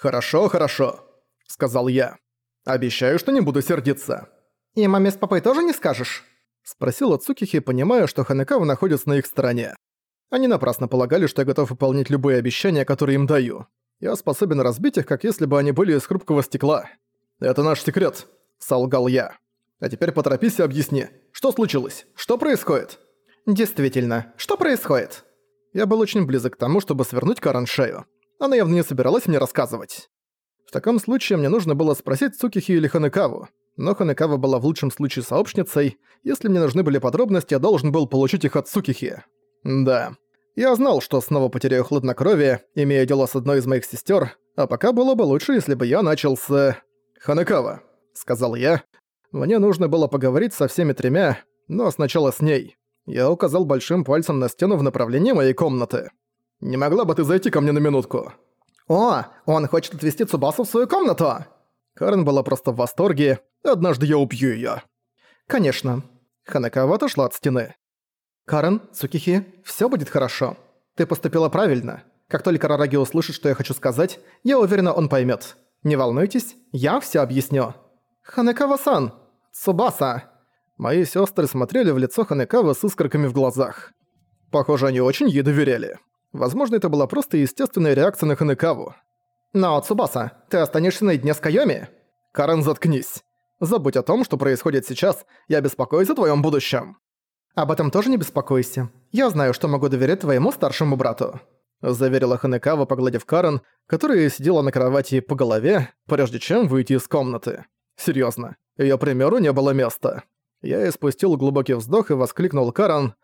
«Хорошо, хорошо», — сказал я. «Обещаю, что не буду сердиться». «И маме с папой тоже не скажешь?» — спросила Цукихи, понимая, что Ханекава находится на их стороне. Они напрасно полагали, что я готов выполнить любые обещания, которые им даю. Я способен разбить их, как если бы они были из хрупкого стекла. «Это наш секрет», — солгал я. «А теперь поторопись и объясни, что случилось? Что происходит?» «Действительно, что происходит?» Я был очень близок к тому, чтобы свернуть Карен шею. Она явно не собиралась мне рассказывать. В таком случае мне нужно было спросить Цукихи или Ханекаву. Но Ханекава была в лучшем случае сообщницей. Если мне нужны были подробности, я должен был получить их от Цукихи. Да. Я знал, что снова потеряю хладнокровие, имея дело с одной из моих сестер, а пока было бы лучше, если бы я начал с... «Ханекава», — сказал я. Мне нужно было поговорить со всеми тремя, но сначала с ней. Я указал большим пальцем на стену в направлении моей комнаты. «Не могла бы ты зайти ко мне на минутку?» «О, он хочет отвезти Цубасу в свою комнату!» Карен была просто в восторге. «Однажды я убью её». «Конечно». Ханекава отошла от стены. «Карен, Цукихи, всё будет хорошо. Ты поступила правильно. Как только Рараги услышит, что я хочу сказать, я уверена, он поймёт. Не волнуйтесь, я всё объясню». «Ханекава-сан! Цубаса!» Мои сёстры смотрели в лицо Ханекава с искорками в глазах. Похоже, они очень ей доверяли. Возможно, это была просто естественная реакция на Ханекаву. «Но, Цубаса, ты останешься наедине с Кайоми?» «Карен, заткнись. Забудь о том, что происходит сейчас, я беспокоюсь о твоем будущем». «Об этом тоже не беспокойся. Я знаю, что могу доверять твоему старшему брату», заверила Ханекава, погладив Карен, которая сидела на кровати по голове, прежде чем выйти из комнаты. Серьезно, ее примеру не было места. Я испустил глубокий вздох и воскликнул Карен.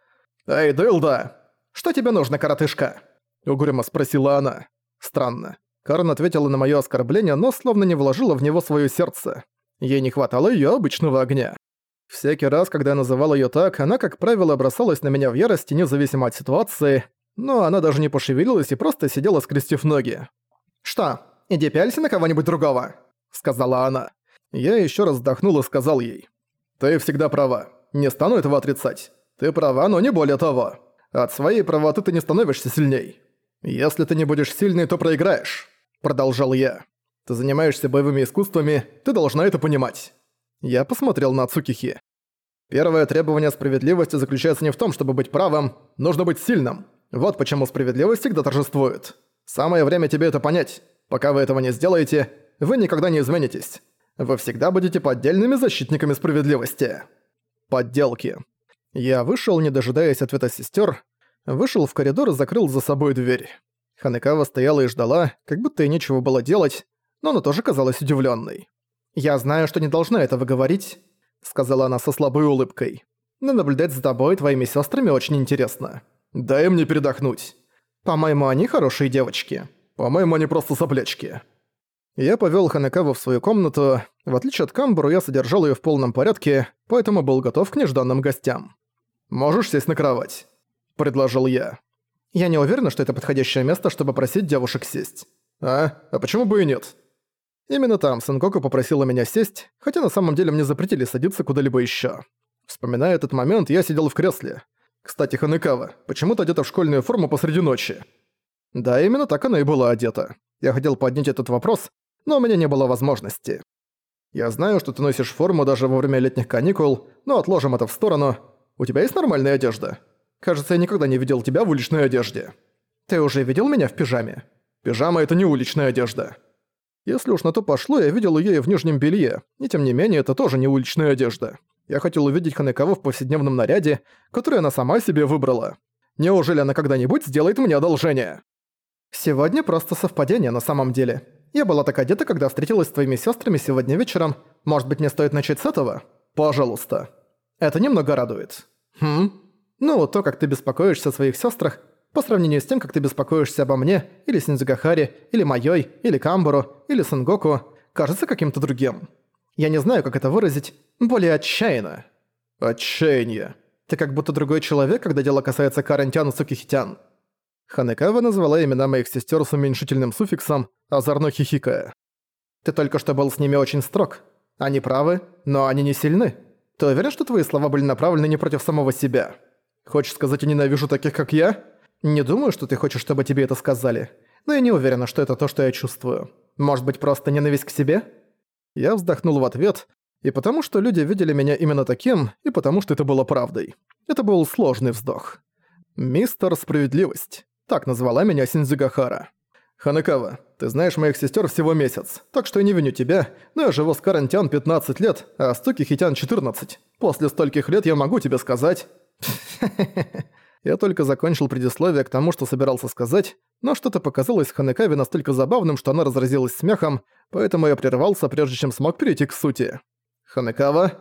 «Эй, Дылда! Что тебе нужно, коротышка?» Угрюмо спросила она. Странно. Карен ответила на моё оскорбление, но словно не вложила в него своё сердце. Ей не хватало её обычного огня. Всякий раз, когда я называл её так, она, как правило, бросалась на меня в ярости, независимо от ситуации, но она даже не пошевелилась и просто сидела, скрестив ноги. «Что, иди пялься на кого-нибудь другого?» — сказала она. Я ещё раз вздохнул и сказал ей. «Ты всегда права. Не стану этого отрицать. Ты права, но не более того. От своей правоты ты не становишься сильней. Если ты не будешь сильной, то проиграешь продолжал я. «Ты занимаешься боевыми искусствами, ты должна это понимать». Я посмотрел на Цукихи. Первое требование справедливости заключается не в том, чтобы быть правым, нужно быть сильным. Вот почему справедливость всегда торжествует. Самое время тебе это понять. Пока вы этого не сделаете, вы никогда не изменитесь. Вы всегда будете поддельными защитниками справедливости. Подделки. Я вышел, не дожидаясь ответа сестер, вышел в коридор и закрыл за собой дверь. Ханекава стояла и ждала, как будто ей нечего было делать, но она тоже казалась удивленной. «Я знаю, что не должна этого говорить», — сказала она со слабой улыбкой. «Но наблюдать за тобой и твоими сестрами очень интересно. Дай мне передохнуть. По-моему, они хорошие девочки. По-моему, они просто соплячки». Я повёл Ханекаву в свою комнату. В отличие от Камбуру, я содержал её в полном порядке, поэтому был готов к нежданным гостям. «Можешь сесть на кровать?» – предложил я. Я не уверена, что это подходящее место, чтобы просить девушек сесть. А? А почему бы и нет? Именно там Сенгоку попросила меня сесть, хотя на самом деле мне запретили садиться куда-либо ещё. Вспоминая этот момент, я сидел в кресле. Кстати, Ханекава, почему-то одета в школьную форму посреди ночи. Да, именно так она и была одета. Я хотел поднять этот вопрос, но у меня не было возможности. Я знаю, что ты носишь форму даже во время летних каникул, но отложим это в сторону. У тебя есть нормальная одежда? Кажется, я никогда не видел тебя в уличной одежде. Ты уже видел меня в пижаме? Пижама — это не уличная одежда. Если уж на то пошло, я видел её и в нижнем белье, и тем не менее, это тоже не уличная одежда. Я хотел увидеть Ханекаву в повседневном наряде, который она сама себе выбрала. Неужели она когда-нибудь сделает мне одолжение? Сегодня просто совпадение на самом деле. Я была так одета, когда встретилась с твоими сестрами сегодня вечером. Может быть, мне стоит начать с этого? Пожалуйста. Это немного радует. Хм? Ну, то, как ты беспокоишься о своих сестрах, по сравнению с тем, как ты беспокоишься обо мне, или Синдзюгахари, или Майой, или Камбуру, или Сангоку, кажется каким-то другим. Я не знаю, как это выразить, более отчаянно. Отчаяние. Ты как будто другой человек, когда дело касается Карантян и Цукихитян. Ханекава назвала имена моих сестер с уменьшительным суффиксом, озорно хихикая. Ты только что был с ними очень строг. Они правы, но они не сильны. Ты уверен, что твои слова были направлены не против самого себя? Хочешь сказать, я ненавижу таких, как я? Не думаю, что ты хочешь, чтобы тебе это сказали. Но я не уверена, что это то, что я чувствую. Может быть, просто ненависть к себе? Я вздохнул в ответ, и потому что люди видели меня именно таким, и потому что это было правдой. Это был сложный вздох. «Мистер Справедливость». Так назвала меня Синдзюгахара. «Ханекава, ты знаешь моих сестер всего месяц, так что я не виню тебя, но я живу с Карантян 15 лет, а с Туки Хитян 14. После стольких лет я могу тебе сказать...» Я только закончил предисловие к тому, что собирался сказать, но что-то показалось Ханекаве настолько забавным, что она разразилась смехом, поэтому я прервался, прежде чем смог перейти к сути. «Ханекава?»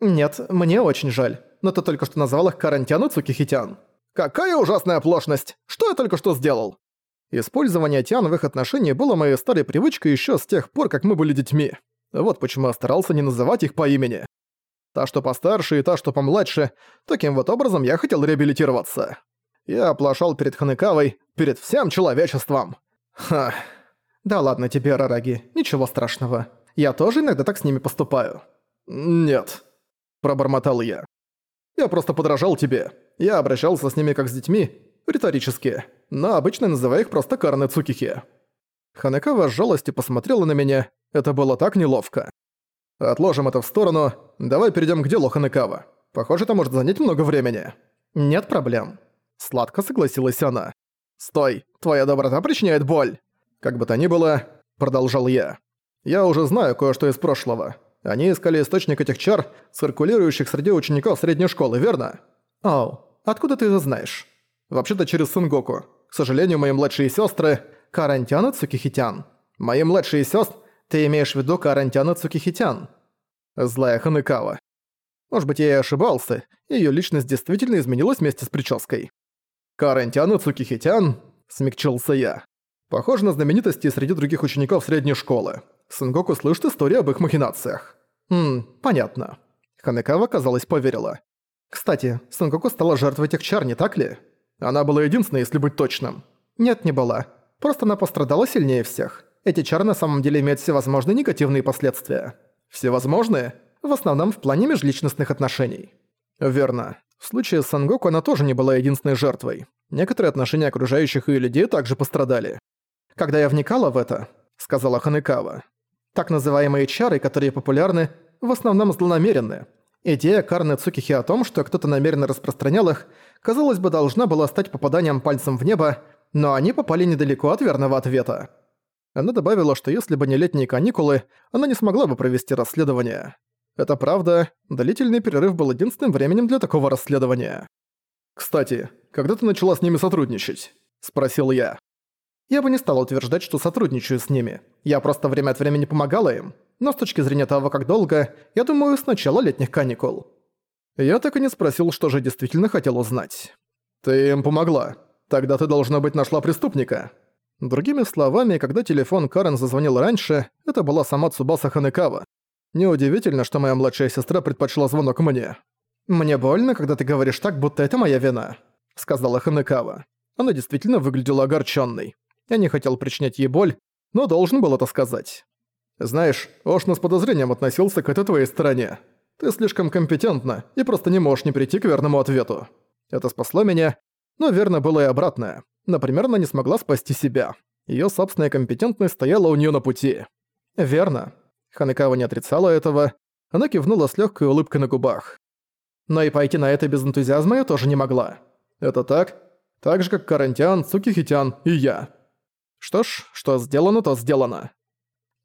«Нет, мне очень жаль, но ты только что назвал их Карантян и Цукихитян». «Какая ужасная оплошность! Что я только что сделал?» Использование тян в их отношении было моей старой привычкой еще с тех пор, как мы были детьми. Вот почему я старался не называть их по имени. Та, что постарше, и та, что помладше, таким вот образом я хотел реабилитироваться. Я оплошал перед Ханекавой, перед всем человечеством. Ха. Да ладно тебе, Рараги, ничего страшного. Я тоже иногда так с ними поступаю. Нет, пробормотал я. Я просто подражал тебе. Я обращался с ними как с детьми, риторически, но обычно называю их просто Карны Цукихи. Ханекава с жалостью посмотрела на меня, это было так неловко. Отложим это в сторону. Давай перейдем к делу, Ханекава. Похоже, это может занять много времени. Нет проблем. Сладко согласилась она. Стой, твоя доброта причиняет боль. Как бы то ни было, продолжал я. Я уже знаю кое-что из прошлого. Они искали источник этих чар, циркулирующих среди учеников средней школы, верно? Оу, откуда ты это знаешь? Вообще-то через Сынгоку. К сожалению, мои младшие сестры Карантян Цукихитян. Мои младшие сестры ты имеешь в виду Карантяна Цукихитян? Злая Ханекава. Может быть, я и ошибался, её личность действительно изменилась вместе с прической. Карантяна Цукихитян, смягчился я. Похоже на знаменитости среди других учеников средней школы. Сангоку слышит историю об их махинациях. Хм, понятно. Ханекава, казалось, поверила. Кстати, Сангоку стала жертвой этих чар, не так ли? Она была единственной, если быть точным. Нет, не была. Просто она пострадала сильнее всех. Эти чары на самом деле имеют всевозможные негативные последствия. Всевозможные? В основном в плане межличностных отношений. Верно. В случае с Сангоку она тоже не была единственной жертвой. Некоторые отношения окружающих ее людей также пострадали. «Когда я вникала в это», — сказала Ханекава, «так называемые чары, которые популярны, в основном злонамеренны. Идея Карны Цукихи о том, что кто-то намеренно распространял их, казалось бы, должна была стать попаданием пальцем в небо, но они попали недалеко от верного ответа. Она добавила, что если бы не летние каникулы, она не смогла бы провести расследование. Это правда, длительный перерыв был единственным временем для такого расследования. «Кстати, когда ты начала с ними сотрудничать?» – спросил я. Я бы не стал утверждать, что сотрудничаю с ними. Я просто время от времени помогала им. Но с точки зрения того, как долго, я думаю, с начала летних каникул. Я так и не спросил, что же действительно хотел узнать. «Ты им помогла. Тогда ты, должна быть, нашла преступника». Другими словами, когда телефон Карен зазвонил раньше, это была сама Цубаса Ханекава. Неудивительно, что моя младшая сестра предпочла звонок мне. «Мне больно, когда ты говоришь так, будто это моя вина», — сказала Ханекава. Она действительно выглядела огорченной. Я не хотел причинять ей боль, но должен был это сказать. «Знаешь, Ошна с подозрением относился к этой твоей стороне. Ты слишком компетентна и просто не можешь не прийти к верному ответу. Это спасло меня, но верно было и обратное. Например, она не смогла спасти себя. Её собственная компетентность стояла у неё на пути. Верно. Ханекава не отрицала этого. Она кивнула с лёгкой улыбкой на губах. Но и пойти на это без энтузиазма я тоже не могла. Это так? Так же, как Карантян, Цукихитян и я. Что ж, что сделано, то сделано.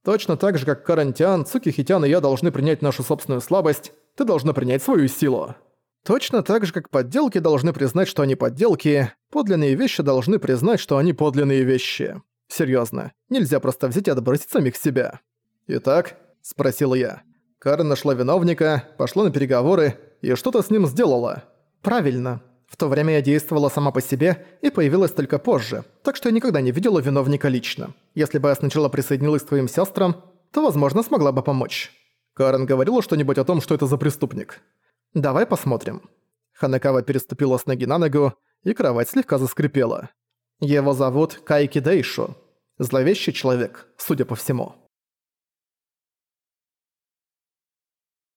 Точно так же, как Карантян, Цукихитян и я должны принять нашу собственную слабость, ты должна принять свою силу. Точно так же, как подделки должны признать, что они подделки, подлинные вещи должны признать, что они подлинные вещи. Серьезно, нельзя просто взять и отбросить самих себя. «Итак?» – спросил я. Карен нашла виновника, пошла на переговоры и что-то с ним сделала. «Правильно. В то время я действовала сама по себе и появилась только позже, так что я никогда не видела виновника лично. Если бы я сначала присоединилась к твоим сестрам, то, возможно, смогла бы помочь». Карен говорила что-нибудь о том, что это за преступник. «Давай посмотрим». Ханекава переступила с ноги на ногу, и кровать слегка заскрипела. Его зовут Кайки Дейшу. Зловещий человек, судя по всему.